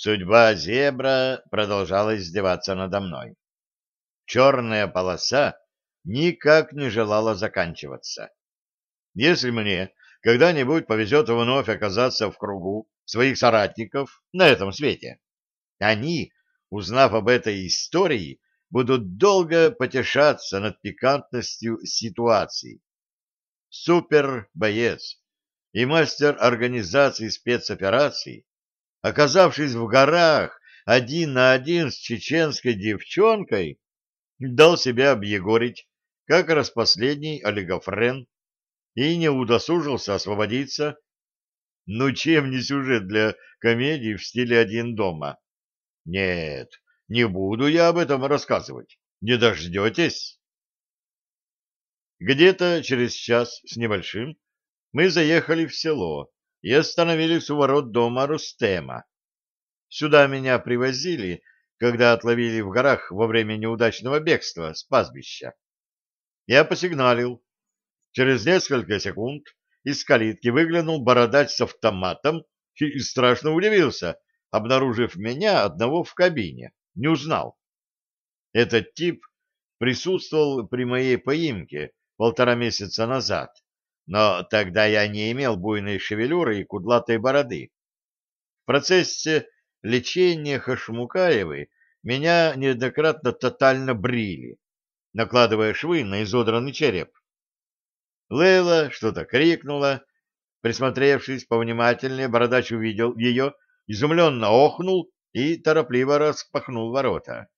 Судьба зебра продолжала издеваться надо мной. Черная полоса никак не желала заканчиваться. Если мне когда-нибудь повезет вновь оказаться в кругу своих соратников на этом свете, они, узнав об этой истории, будут долго потешаться над пикантностью ситуации. Супер-боец и мастер организации спецопераций, оказавшись в горах один на один с чеченской девчонкой, дал себя объегорить, как раз последний олигофрен, и не удосужился освободиться. Ну, чем не сюжет для комедии в стиле «Один дома»? Нет, не буду я об этом рассказывать. Не дождетесь. Где-то через час с небольшим мы заехали в село и остановились у ворот дома Рустема. Сюда меня привозили, когда отловили в горах во время неудачного бегства с пастбища. Я посигналил. Через несколько секунд из калитки выглянул бородач с автоматом и страшно удивился, обнаружив меня одного в кабине. Не узнал. Этот тип присутствовал при моей поимке полтора месяца назад, но тогда я не имел буйной шевелюры и кудлатой бороды. В процессе лечения Хашмукаевой меня неоднократно тотально брили, накладывая швы на изодранный череп. Лейла что-то крикнула. Присмотревшись повнимательнее, бородач увидел ее, изумленно охнул и торопливо распахнул ворота.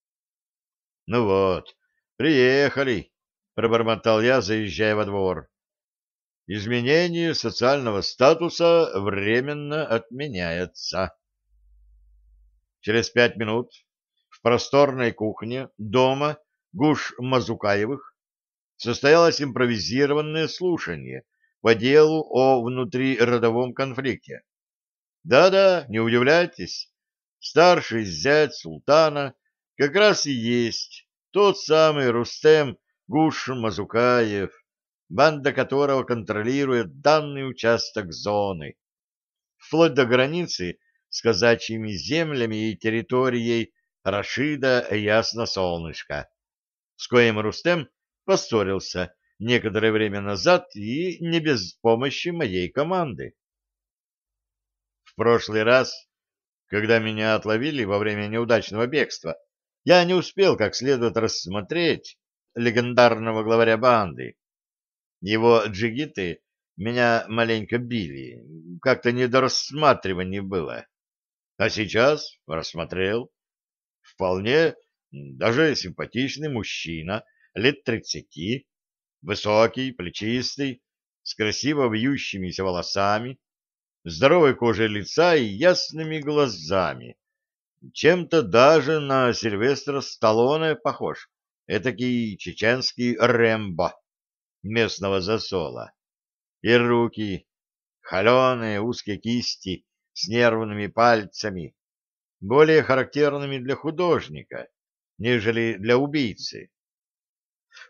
— Ну вот, приехали, — пробормотал я, заезжая во двор. Изменение социального статуса временно отменяется. Через пять минут в просторной кухне дома Гуш Мазукаевых состоялось импровизированное слушание по делу о внутриродовом конфликте. Да-да, не удивляйтесь, старший зять султана как раз и есть тот самый Рустем Гуш Мазукаев, банда которого контролирует данный участок зоны, вплоть до границы с казачьими землями и территорией Рашида Ясно-Солнышко, с коим Рустем поссорился некоторое время назад и не без помощи моей команды. В прошлый раз когда меня отловили во время неудачного бегства, я не успел как следует рассмотреть легендарного главаря банды. Его джигиты меня маленько били, как-то не было. А сейчас рассмотрел. Вполне даже симпатичный мужчина, лет тридцати, высокий, плечистый, с красиво вьющимися волосами, здоровой кожей лица и ясными глазами. Чем-то даже на Сильвестра Сталлоне похож, этакий чеченский Рэмбо местного засола. И руки, холеные узкие кисти с нервными пальцами, более характерными для художника, нежели для убийцы.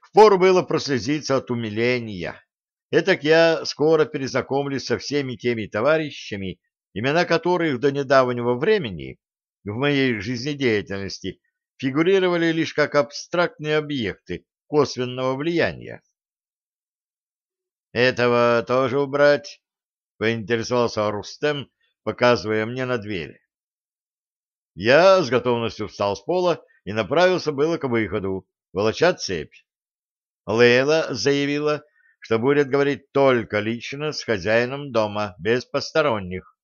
Впору было прослезиться от умиления Этак я скоро перезнакомлюсь со всеми теми товарищами, имена которых до недавнего времени в моей жизнедеятельности фигурировали лишь как абстрактные объекты косвенного влияния. «Этого тоже убрать?» — поинтересовался Рустем, показывая мне на дверь. Я с готовностью встал с пола и направился было к выходу, волоча цепь. Лейла заявила, что будет говорить только лично с хозяином дома, без посторонних.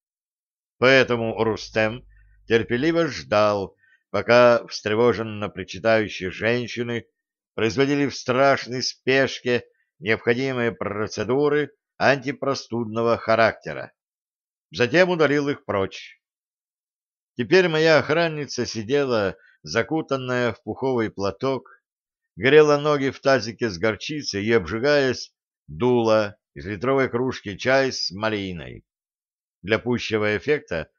Поэтому Рустем терпеливо ждал, пока встревоженно причитающие женщины производили в страшной спешке необходимые процедуры антипростудного характера. Затем удалил их прочь. Теперь моя охранница сидела, закутанная в пуховый платок, грела ноги в тазике с горчицей и, обжигаясь, дула из литровой кружки чай с малиной. Для пущего эффекта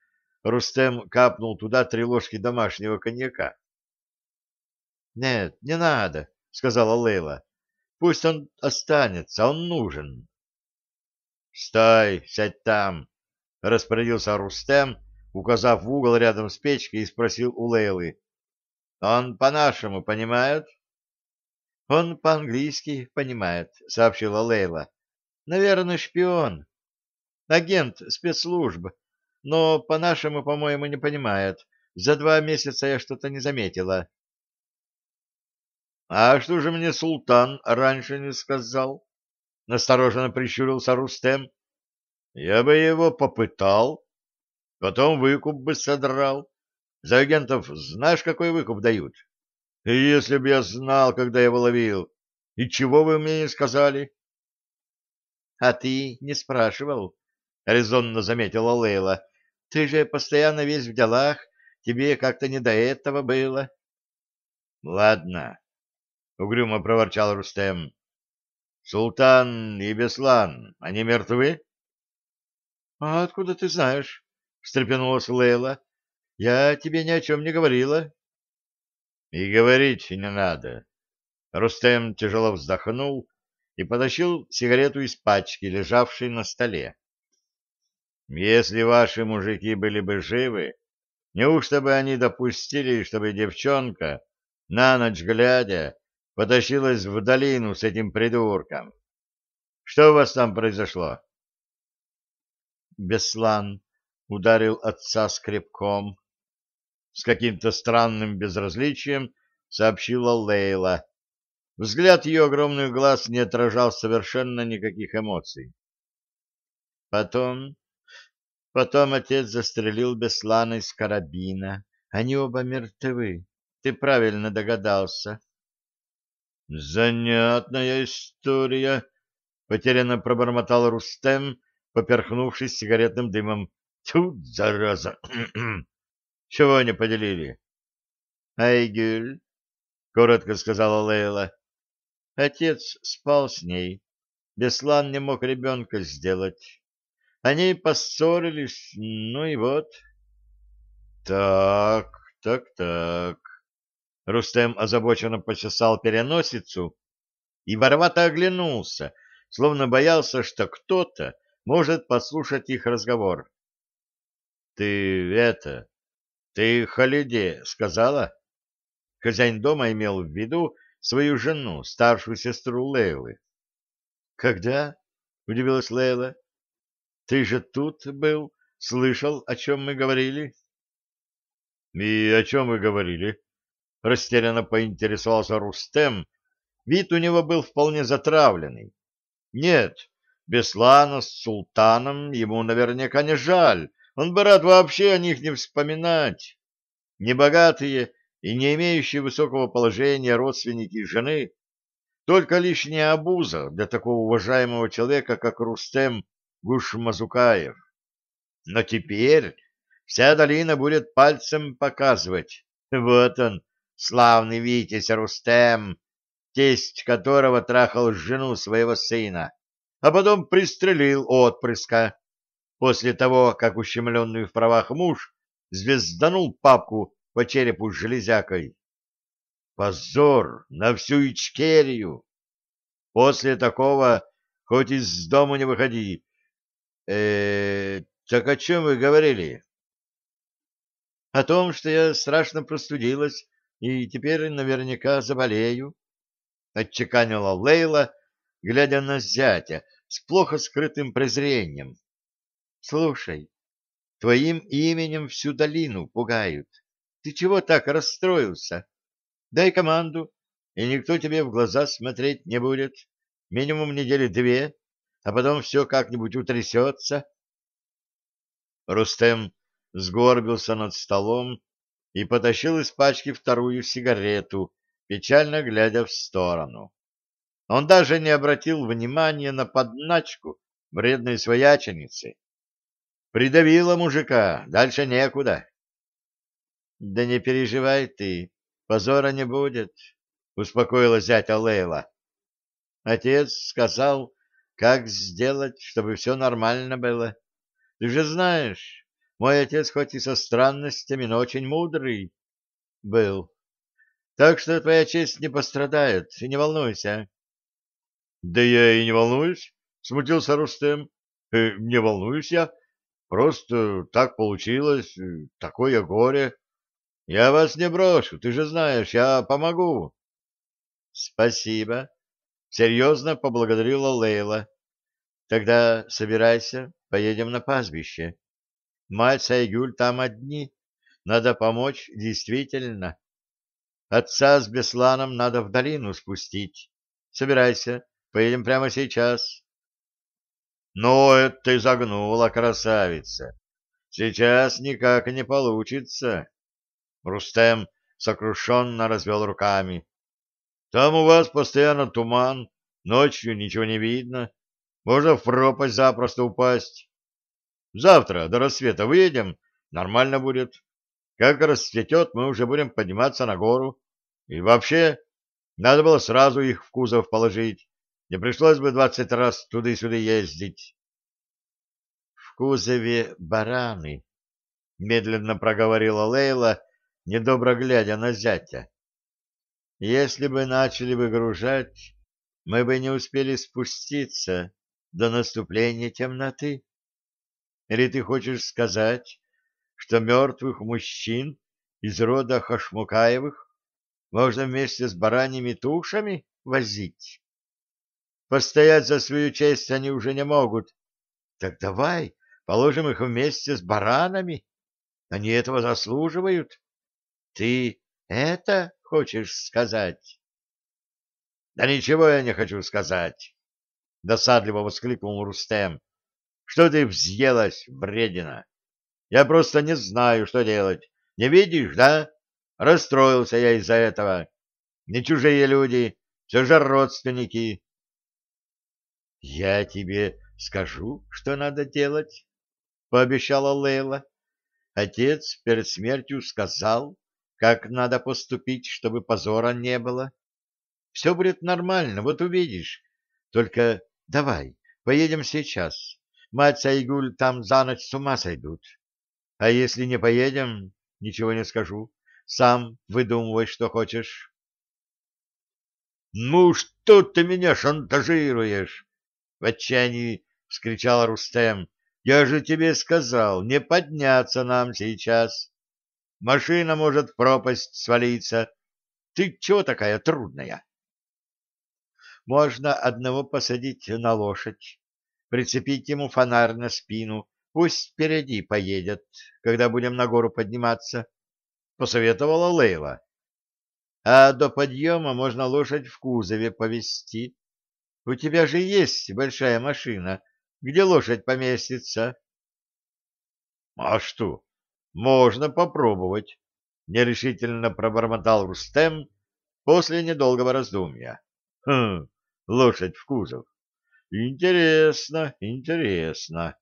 Рустем капнул туда три ложки домашнего коньяка. — Нет, не надо, — сказала Лейла. — Пусть он останется, он нужен. — Стой, сядь там, — распорядился Рустем, указав в угол рядом с печкой, и спросил у Лейлы. «Он по-нашему понимает?» «Он по-английски понимает», — сообщила Лейла. «Наверное, шпион. Агент спецслужб. Но по-нашему, по-моему, не понимает. За два месяца я что-то не заметила». «А что же мне султан раньше не сказал?» — настороженно прищурился Рустем. «Я бы его попытал, потом выкуп бы содрал. За агентов знаешь, какой выкуп дают? И если бы я знал, когда его ловил, и чего вы мне не сказали?» «А ты не спрашивал?» — резонно заметила Лейла. «Ты же постоянно весь в делах, тебе как-то не до этого было». «Ладно, — угрюмо проворчал Рустем. — Султан и Беслан, они мертвы? — А откуда ты знаешь? — встрепенулась Лейла. — Я тебе ни о чем не говорила. — И говорить не надо. Рустем тяжело вздохнул и потащил сигарету из пачки, лежавшей на столе. — Если ваши мужики были бы живы, неужто бы они допустили, чтобы девчонка, на ночь глядя, потащилась в долину с этим придурком. Что у вас там произошло? Беслан ударил отца скребком. С каким-то странным безразличием сообщила Лейла. Взгляд ее огромных глаз не отражал совершенно никаких эмоций. Потом... Потом отец застрелил Беслана из карабина. Они оба мертвы. Ты правильно догадался. Занятная история, потерянно пробормотал Рустем, поперхнувшись сигаретным дымом. Тут зараза. Чего не поделили? Айгюль, коротко сказала Лейла. Отец спал с ней. Беслан не мог ребенка сделать. Они поссорились, ну и вот. Так, так, так. Рустем озабоченно почесал переносицу и воровато оглянулся, словно боялся, что кто-то может послушать их разговор. — Ты это... Ты Халиде сказала? Хозяин дома имел в виду свою жену, старшую сестру Лейлы. — Когда? — удивилась Лейла. — Ты же тут был, слышал, о чем мы говорили? — И о чем вы говорили? — растерянно поинтересовался Рустем. Вид у него был вполне затравленный. Нет, Беслана с султаном ему наверняка не жаль. Он бы рад вообще о них не вспоминать. Небогатые и не имеющие высокого положения родственники жены — только лишняя обуза для такого уважаемого человека, как Рустем Гушмазукаев. Но теперь вся долина будет пальцем показывать. Вот он, славный Витязь Рустем, тесть которого трахал жену своего сына, а потом пристрелил отпрыска после того, как ущемленный в правах муж звезданул папку по черепу железякой. Позор на всю Ичкерию! После такого хоть из дому не выходи. -э так о чем вы говорили? О том, что я страшно простудилась и теперь наверняка заболею, — отчеканила Лейла, глядя на зятя с плохо скрытым презрением. — Слушай, твоим именем всю долину пугают. Ты чего так расстроился? Дай команду, и никто тебе в глаза смотреть не будет. Минимум недели две, а потом все как-нибудь утрясется. Рустем сгорбился над столом и потащил из пачки вторую сигарету, печально глядя в сторону. Он даже не обратил внимания на подначку вредной свояченицы. Придавила мужика, дальше некуда. — Да не переживай ты, позора не будет, — успокоила зятя Лейла. Отец сказал, как сделать, чтобы все нормально было. Ты же знаешь, мой отец хоть и со странностями, но очень мудрый был. Так что твоя честь не пострадает, и не волнуйся. — Да я и не волнуюсь, — смутился Рустем. — э, Не волнуюсь я. Просто так получилось, такое горе. Я вас не брошу, ты же знаешь, я помогу. Спасибо. Серьезно поблагодарила Лейла. Тогда собирайся, поедем на пастбище. Мать Сайгюль там одни. Надо помочь действительно. Отца с Бесланом надо в долину спустить. Собирайся, поедем прямо сейчас. Но это ты загнула, красавица. Сейчас никак не получится. Рустем сокрушенно развел руками. Там у вас постоянно туман, ночью ничего не видно. Можно в пропасть запросто упасть. Завтра до рассвета выедем, нормально будет. Как расцветет, мы уже будем подниматься на гору. И вообще, надо было сразу их в кузов положить. Не пришлось бы двадцать раз туда-сюда ездить. — В кузове бараны, — медленно проговорила Лейла, недобро глядя на зятя. — Если бы начали выгружать, мы бы не успели спуститься до наступления темноты. Или ты хочешь сказать, что мертвых мужчин из рода Хашмукаевых можно вместе с бараньими тушами возить? Постоять за свою честь они уже не могут. Так давай положим их вместе с баранами. Они этого заслуживают. Ты это хочешь сказать? Да ничего я не хочу сказать. Досадливо воскликнул Рустем. Что ты взъелась, вредина? Я просто не знаю, что делать. Не видишь, да? Расстроился я из-за этого. Не чужие люди, все же родственники. — Я тебе скажу, что надо делать, — пообещала Лейла. Отец перед смертью сказал, как надо поступить, чтобы позора не было. Все будет нормально, вот увидишь. Только давай, поедем сейчас. Мать Сайгуль там за ночь с ума сойдут. А если не поедем, ничего не скажу. Сам выдумывай, что хочешь. — Ну, что ты меня шантажируешь? — в отчаянии вскричал Рустем. — Я же тебе сказал, не подняться нам сейчас. Машина может в пропасть свалиться. Ты чего такая трудная? — Можно одного посадить на лошадь, прицепить ему фонарь на спину, пусть впереди поедет, когда будем на гору подниматься посоветовала Лейла. А до подъема можно лошадь в кузове повезти. У тебя же есть большая машина, где лошадь поместится. — А что? Можно попробовать, — нерешительно пробормотал Рустем после недолгого раздумья. — Хм, лошадь в кузов. Интересно, интересно.